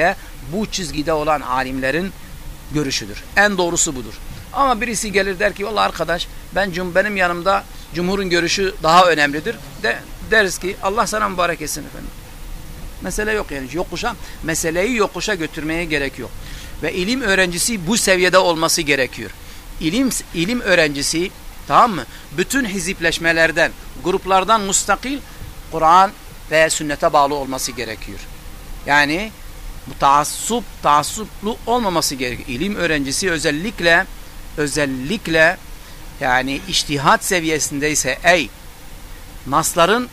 de bu çizgide olan alimlerin görüşüdür. En doğrusu budur. Ama birisi gelir der ki valla arkadaş ben benim yanımda cumhurun görüşü daha önemlidir. De, deriz ki Allah sana mübarek etsin efendim. Mesele yok yani. Yokuşa, meseleyi yokuşa götürmeye gerek yok. Ve ilim öğrencisi bu seviyede olması gerekiyor. İlim, ilim öğrencisi tamam mı? Bütün hizipleşmelerden, gruplardan mustakil Kur'an ve sünnete bağlı olması gerekiyor. Yani bu taassup, taassuplu olmaması gerekiyor. İlim öğrencisi özellikle özellikle yani iştihat seviyesindeyse ey nasların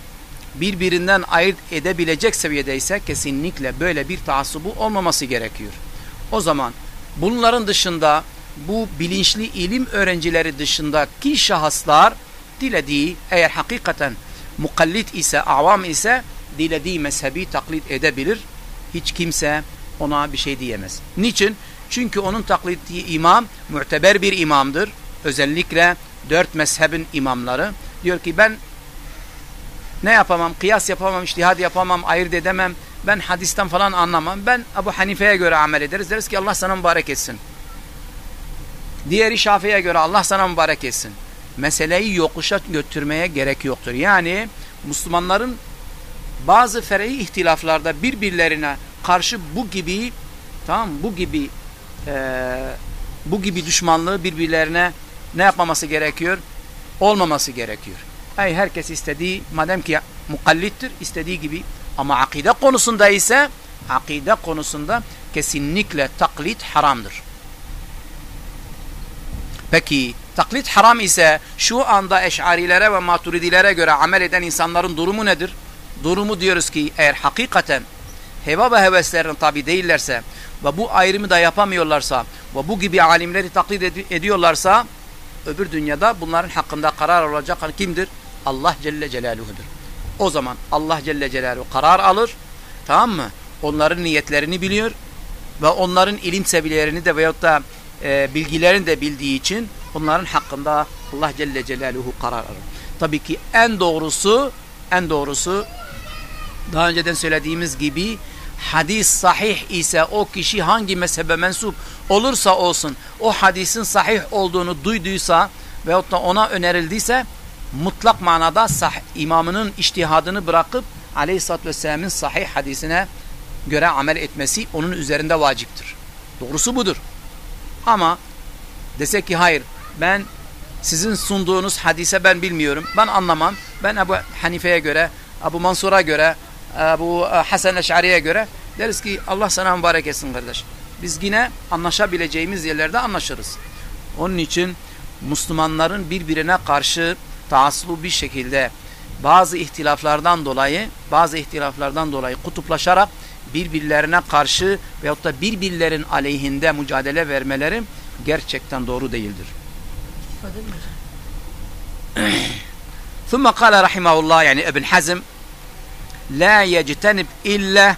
birbirinden ayırt edebilecek seviyedeyse kesinlikle böyle bir taassubu olmaması gerekiyor. O zaman bunların dışında bu bilinçli ilim öğrencileri dışındaki şahıslar dilediği eğer hakikaten mukallit ise, avam ise dilediği mezhebi taklit edebilir. Hiç kimse ona bir şey diyemez. Niçin? Çünkü onun taklit ettiği imam muteber bir imamdır. Özellikle dört mezhebin imamları. Diyor ki ben ne yapamam? Kıyas yapamam, iştihad yapamam, ayırt edemem. Ben hadisten falan anlamam. Ben Ebu Hanife'ye göre amel ederiz. Deriz ki Allah sana mübarek etsin. Diğeri Şafii'ye göre Allah sana mübarek etsin. Meseleyi yokuşa götürmeye gerek yoktur. Yani Müslümanların bazı fer'i ihtilaflarda birbirlerine karşı bu gibi tamam bu gibi e, bu gibi düşmanlığı birbirlerine ne yapmaması gerekiyor? Olmaması gerekiyor. Ay herkes istediği madem ki mukallittir istediği gibi ama akide konusunda ise akide konusunda kesinlikle taklit haramdır. Peki taklit haram ise şu anda eşarilere ve maturidilere göre amel eden insanların durumu nedir? Durumu diyoruz ki eğer hakikaten heva ve heveslerine tabi değillerse ve bu ayrımı da yapamıyorlarsa ve bu gibi alimleri taklit ed ediyorlarsa öbür dünyada bunların hakkında karar alacak kimdir? Allah Celle Celaluhu'dur. O zaman Allah Celle Celaluhu karar alır. Tamam mı? Onların niyetlerini biliyor ve onların ilim seviyelerini de veyahut da e, bilgilerini de bildiği için onların hakkında Allah Celle Celaluhu karar alır. Tabii ki en doğrusu en doğrusu daha önceden söylediğimiz gibi hadis sahih ise o kişi hangi mezhebe mensup olursa olsun o hadisin sahih olduğunu duyduysa veyahut da ona önerildiyse mutlak manada sah imamının iştihadını bırakıp aleyhissalatü vesselamın sahih hadisine göre amel etmesi onun üzerinde vaciptir. Doğrusu budur. Ama desek ki hayır ben sizin sunduğunuz hadise ben bilmiyorum. Ben anlamam. Ben Ebu Hanife'ye göre, Ebu Mansur'a göre, Ebu Hasan Eş'ari'ye göre deriz ki Allah sana mübarek etsin kardeş. Biz yine anlaşabileceğimiz yerlerde anlaşırız. Onun için Müslümanların birbirine karşı taassublu bir şekilde bazı ihtilaflardan dolayı bazı ihtilaflardan dolayı kutuplaşarak birbirlerine karşı veyahut da birbirlerin aleyhinde mücadele vermeleri gerçekten doğru değildir. ثم قال رحمه الله يعني ابن حزم لا يجتنب إلا